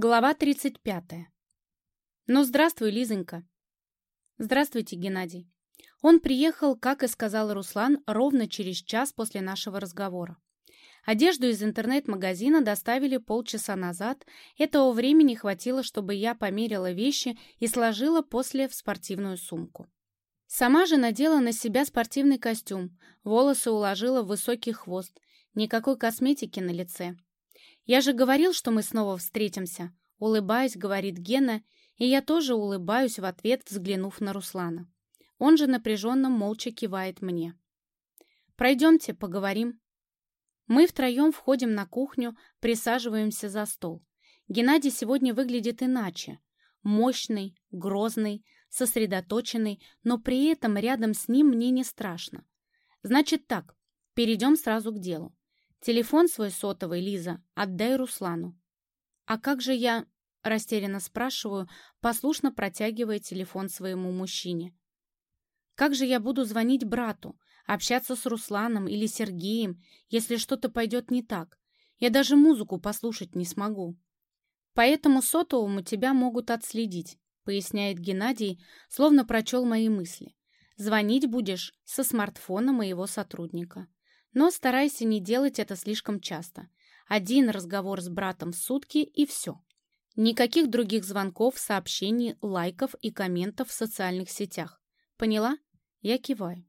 Глава 35. Ну, здравствуй, Лизонька. Здравствуйте, Геннадий. Он приехал, как и сказал Руслан, ровно через час после нашего разговора. Одежду из интернет-магазина доставили полчаса назад. Этого времени хватило, чтобы я померила вещи и сложила после в спортивную сумку. Сама же надела на себя спортивный костюм, волосы уложила в высокий хвост, никакой косметики на лице. «Я же говорил, что мы снова встретимся», — улыбаясь, говорит Гена, и я тоже улыбаюсь в ответ, взглянув на Руслана. Он же напряженно молча кивает мне. «Пройдемте, поговорим». Мы втроем входим на кухню, присаживаемся за стол. Геннадий сегодня выглядит иначе. Мощный, грозный, сосредоточенный, но при этом рядом с ним мне не страшно. Значит так, перейдем сразу к делу. Телефон свой сотовый, Лиза, отдай Руслану. А как же я, растерянно спрашиваю, послушно протягивая телефон своему мужчине. Как же я буду звонить брату, общаться с Русланом или Сергеем, если что-то пойдет не так? Я даже музыку послушать не смогу. Поэтому сотовому тебя могут отследить, поясняет Геннадий, словно прочел мои мысли. Звонить будешь со смартфона моего сотрудника. Но старайся не делать это слишком часто. Один разговор с братом в сутки и все. Никаких других звонков, сообщений, лайков и комментов в социальных сетях. Поняла? Я киваю.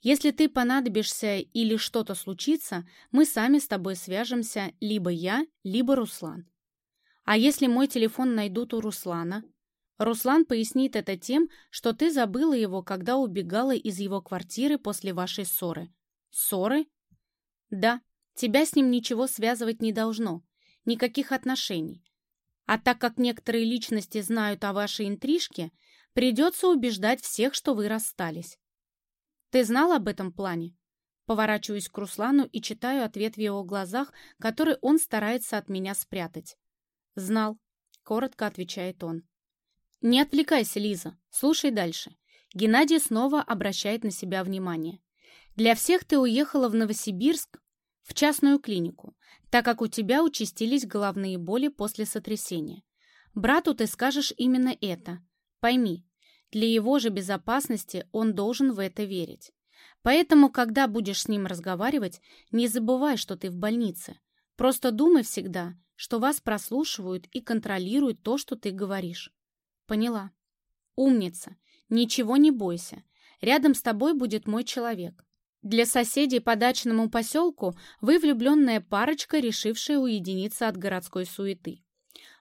Если ты понадобишься или что-то случится, мы сами с тобой свяжемся, либо я, либо Руслан. А если мой телефон найдут у Руслана? Руслан пояснит это тем, что ты забыла его, когда убегала из его квартиры после вашей ссоры. Ссоры? Да, тебя с ним ничего связывать не должно, никаких отношений. А так как некоторые личности знают о вашей интрижке, придется убеждать всех, что вы расстались. Ты знал об этом плане? Поворачиваюсь к Руслану и читаю ответ в его глазах, который он старается от меня спрятать. «Знал», — коротко отвечает он. «Не отвлекайся, Лиза, слушай дальше». Геннадий снова обращает на себя внимание. Для всех ты уехала в Новосибирск, в частную клинику, так как у тебя участились головные боли после сотрясения. Брату ты скажешь именно это. Пойми, для его же безопасности он должен в это верить. Поэтому, когда будешь с ним разговаривать, не забывай, что ты в больнице. Просто думай всегда, что вас прослушивают и контролируют то, что ты говоришь. Поняла. Умница. Ничего не бойся. Рядом с тобой будет мой человек. Для соседей по дачному поселку вы влюбленная парочка, решившая уединиться от городской суеты.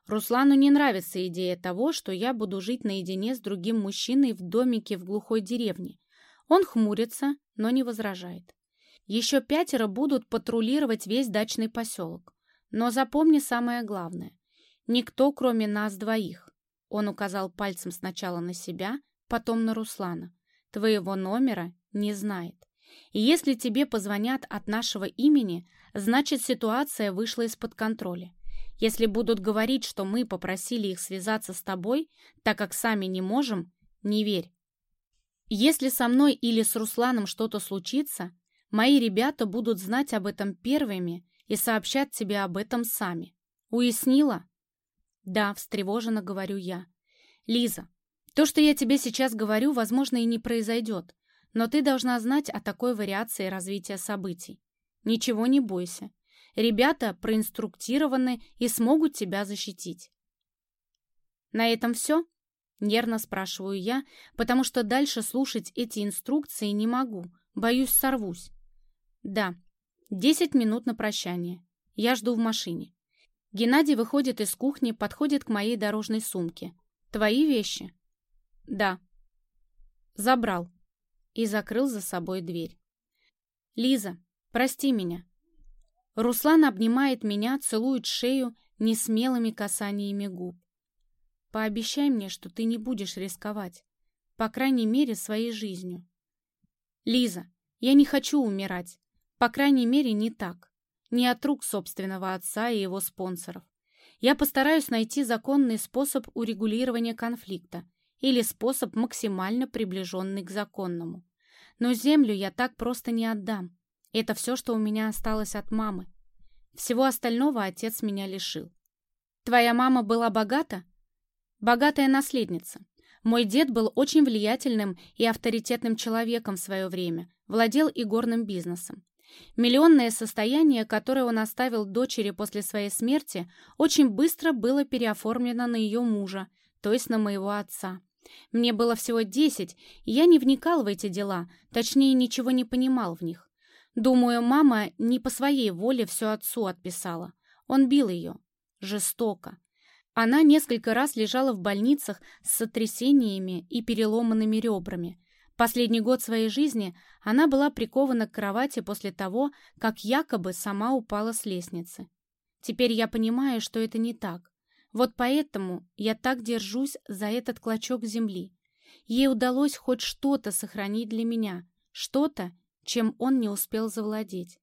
Руслану не нравится идея того, что я буду жить наедине с другим мужчиной в домике в глухой деревне. Он хмурится, но не возражает. Еще пятеро будут патрулировать весь дачный поселок. Но запомни самое главное. Никто, кроме нас двоих. Он указал пальцем сначала на себя, потом на Руслана. Твоего номера не знает. И если тебе позвонят от нашего имени, значит ситуация вышла из-под контроля. Если будут говорить, что мы попросили их связаться с тобой, так как сами не можем, не верь. Если со мной или с Русланом что-то случится, мои ребята будут знать об этом первыми и сообщат тебе об этом сами. Уяснила? Да, встревоженно говорю я. Лиза, то, что я тебе сейчас говорю, возможно, и не произойдет, но ты должна знать о такой вариации развития событий. Ничего не бойся. Ребята проинструктированы и смогут тебя защитить. На этом все? Нервно спрашиваю я, потому что дальше слушать эти инструкции не могу. Боюсь, сорвусь. Да, десять минут на прощание. Я жду в машине. Геннадий выходит из кухни, подходит к моей дорожной сумке. Твои вещи? Да. Забрал и закрыл за собой дверь. «Лиза, прости меня». Руслан обнимает меня, целует шею несмелыми касаниями губ. «Пообещай мне, что ты не будешь рисковать, по крайней мере, своей жизнью». «Лиза, я не хочу умирать, по крайней мере, не так, не от рук собственного отца и его спонсоров. Я постараюсь найти законный способ урегулирования конфликта, или способ максимально приближенный к законному. Но землю я так просто не отдам. Это все, что у меня осталось от мамы. Всего остального отец меня лишил. Твоя мама была богата? Богатая наследница. Мой дед был очень влиятельным и авторитетным человеком в свое время, владел игорным бизнесом. Миллионное состояние, которое он оставил дочери после своей смерти, очень быстро было переоформлено на ее мужа, то есть на моего отца. Мне было всего десять, и я не вникал в эти дела, точнее, ничего не понимал в них. Думаю, мама не по своей воле все отцу отписала. Он бил ее. Жестоко. Она несколько раз лежала в больницах с сотрясениями и переломанными ребрами. Последний год своей жизни она была прикована к кровати после того, как якобы сама упала с лестницы. Теперь я понимаю, что это не так. Вот поэтому я так держусь за этот клочок земли. Ей удалось хоть что-то сохранить для меня, что-то, чем он не успел завладеть.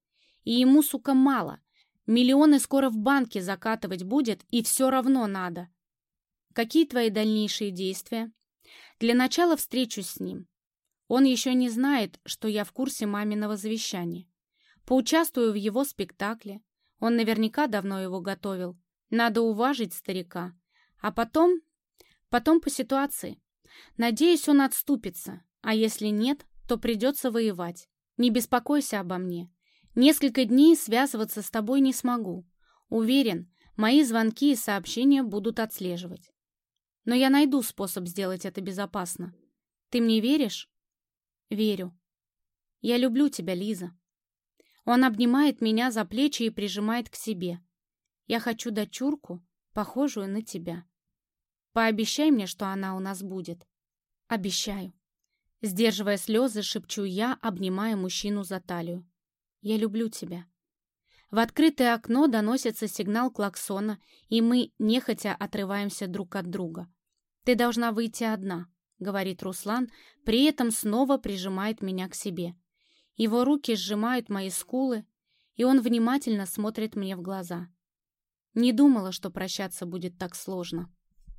И ему, сука, мало. Миллионы скоро в банке закатывать будет, и все равно надо. Какие твои дальнейшие действия? Для начала встречусь с ним. Он еще не знает, что я в курсе маминого завещания. Поучаствую в его спектакле. Он наверняка давно его готовил. Надо уважить старика. А потом... Потом по ситуации. Надеюсь, он отступится. А если нет, то придется воевать. Не беспокойся обо мне. Несколько дней связываться с тобой не смогу. Уверен, мои звонки и сообщения будут отслеживать. Но я найду способ сделать это безопасно. Ты мне веришь? Верю. Я люблю тебя, Лиза. Он обнимает меня за плечи и прижимает к себе. Я хочу дочурку, похожую на тебя. Пообещай мне, что она у нас будет. Обещаю. Сдерживая слезы, шепчу я, обнимая мужчину за талию. Я люблю тебя. В открытое окно доносится сигнал клаксона, и мы нехотя отрываемся друг от друга. «Ты должна выйти одна», — говорит Руслан, при этом снова прижимает меня к себе. Его руки сжимают мои скулы, и он внимательно смотрит мне в глаза. Не думала, что прощаться будет так сложно.